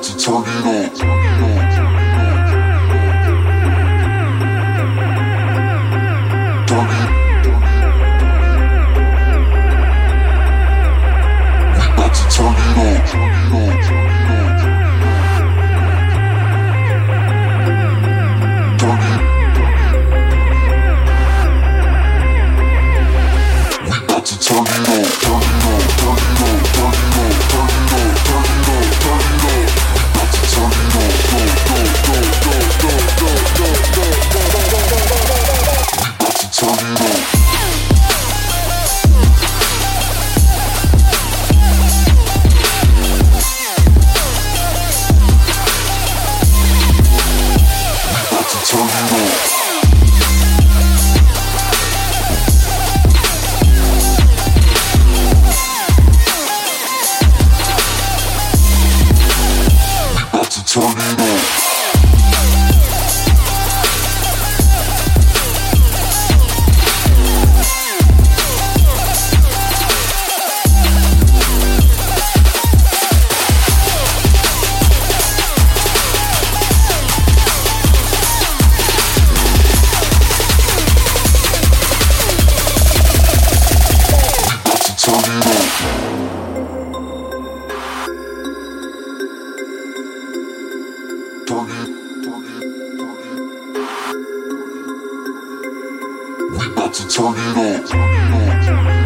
about to turn it on. Turn it. We about to turn it on. Turn it on. turn it We about to turn it up.